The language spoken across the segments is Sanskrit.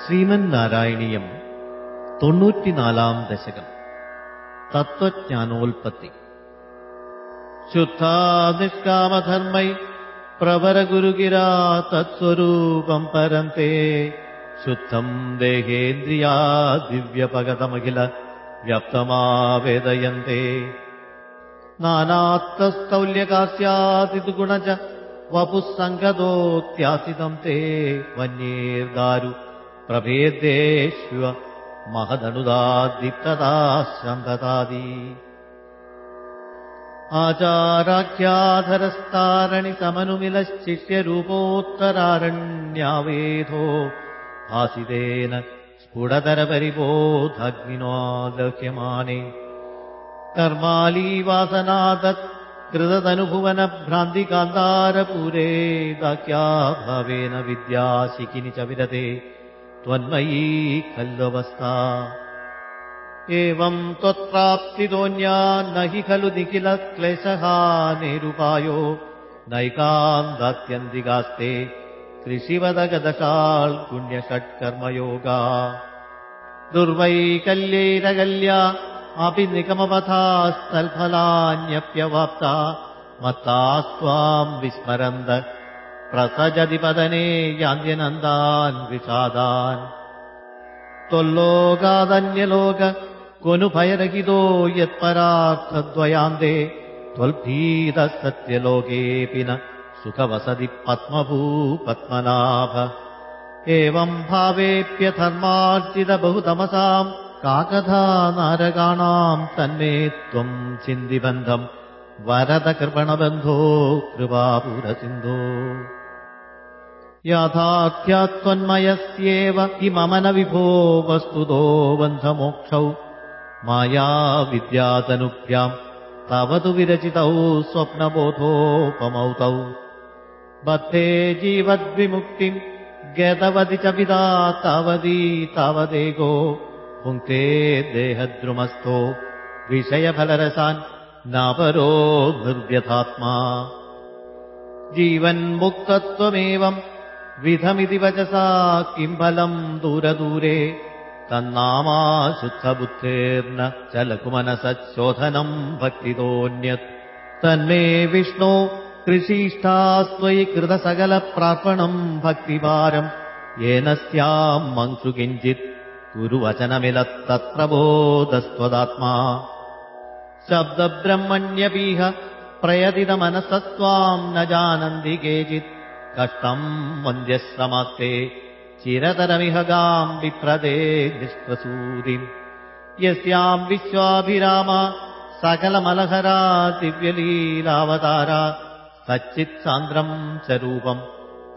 ശ്രീമന്നാരായണീയം തൊണ്ണൂറ്റിനാലാം ദശകം തത്വജ്ഞാനോൽപത്തി ശുദ്ധാനിഷ്കാമധർമ്മൈ പ്രവരഗുരുഗിരാ തത്സ്വരൂപം പരന്തെ ശുദ്ധം ദേഹേന്ദ്രിയാ ദിവ്യപഗതമഖില വ്യപ്തമാവേദയന്തെ നാനാത്തസ്തൗല്യകാസ്യാതിതു ഗുണജ വപുസ്സംഗതോത്യാസിതം തേ വന്യേർദാരു പ്രഭേദേഷ്വ महदनुदादिप्तदाश्रन्ददादि आचाराख्याधरस्तारणि समनुमिलश्चिष्यरूपोत्तरारण्यावेधो भासितेन स्फुटतरपरिबोधग्निनोदह्यमाने कर्मालीवासनादत् कृतदनुभुवनभ्रान्तिकान्तारपुरे दाख्याभावेन विद्याशिखिनि च विरते त्वन्मयी खल्ववस्था एवम् त्वत्प्राप्तितोऽन्या न हि खलु निखिलक्लेशहानेरुपायो नैकान्दात्यन्तिकास्ते कृषिवदगदशाल् पुण्यषट्कर्मयोगा। दुर्वैकल्यैरकल्या अपि निगमपथास्तल्फलान्यप्यवाप्ता मत्तास्त्वाम् विस्मरन्द प्रसजदिपदने यान्त्यनन्दान् विषादान्। त्वल्लोकादन्यलोक क्वनु भयरहितो यत्परार्थद्वयान्ते त्वल्भीतः सत्यलोकेऽपि न सुखवसति पद्मभूपद्मनाभ। एवम् भावेऽप्यधर्मार्जितबहुतमसाम् काकथा नारकाणाम् तन्मे त्वम् चिन्दिबन्धम् वरदकृपणबन्धो कृपापुरसिन्धो याथाख्यात्वन्मयस्येव हि मम न विभो वस्तुतो बन्धमोक्षौ मायाविद्यातनुभ्याम् तव तु विरचितौ स्वप्नबोधोपमौ तौ बद्धे जीवद्विमुक्तिम् गतवति च पिता तावदी तावदेगो पुङ्क्ते देहद्रुमस्थो विषयफलरसान् नापरो निर्व्यथात्मा जीवन्मुक्तत्वमेवम् विधमिति वचसा किम् फलम् दूरदूरे? तन्नामाशुद्धबुद्धेर्न चलकुमनसच्छोधनम् भक्तितोऽन्यत्। तन्मे विष्णो कृषीष्ठास्त्वयि कृतसकलप्रार्पणम् भक्तिभारम्। येन स्याम् मङ्सु किञ्चित् कुरुवचनमिलत्तत्प्रबोधस्त्वदात्मा शब्दब्रह्मण्यपीह प्रयतितमनसत्त्वाम् न जानन्ति केचित् कष्टम् वन्द्यश्रमास्ते चिरतरमिह गाम् विप्रदे निष्प्रसूदिम् यस्याम् विश्वाभिराम सकलमलहरा दिव्यलीलावतारा सच्चित्सान्द्रम् च रूपम्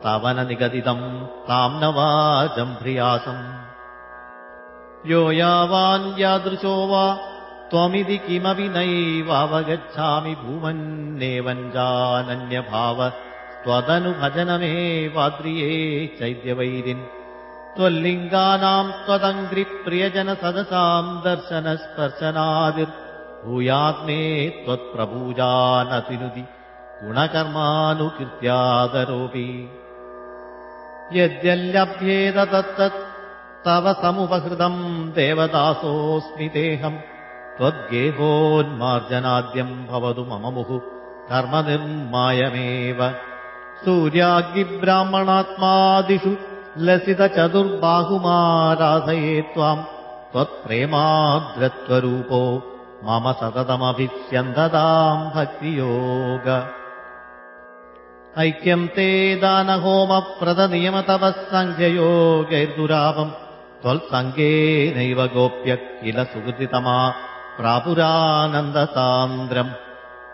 तव न निगदितम् ताम् न वाचम् प्रियासम् यो यावान् यादृशो वा त्वमिति किमपि नैवावगच्छामि भूमन्नेवम् जानन्यभाव त्वदनुभजनमेवाद्रिये चैद्यवैरिन् त्वल्लिङ्गानाम् त्वदङ्घ्रिप्रियजनसदसाम् दर्शनस्पर्शनादिर्भूयात्मे त्वत्प्रपूजानतिनुति गुणकर्मानुकीर्त्यादरोऽपि यद्यल्लभ्येत तत्तत् तव समुपहृतम् देवदासोऽस्मि तेऽहम् त्वद्गेहोन्मार्जनाद्यम् भवतु मम मुहुः। कर्मनिर्मायमेव सूर्याग्निब्राह्मणात्मादिषु लसितचतुर्बाहुमाराधये त्वाम् त्वत्प्रेमाग्रत्वरूपो मम सततमभिष्यन्दताम् भक्तियोग। ऐक्यम् ते दानहोमप्रदनियमतवः सङ्ख्ययोगैर्दुरापम् त्वल्सङ्गेनैव गोप्य किल सुकृतितमा प्रापुरानन्दसान्द्रम्।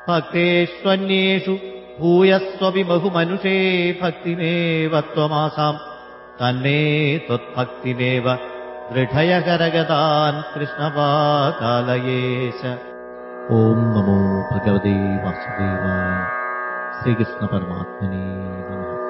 भक्तेष्वन्येषु भूयस्वपि दृढयकरगतान् कृष्णपाकालयेश ॐ नमो भगवते वासुदेवाय। श्रीकृष्णपरमात्मने नमः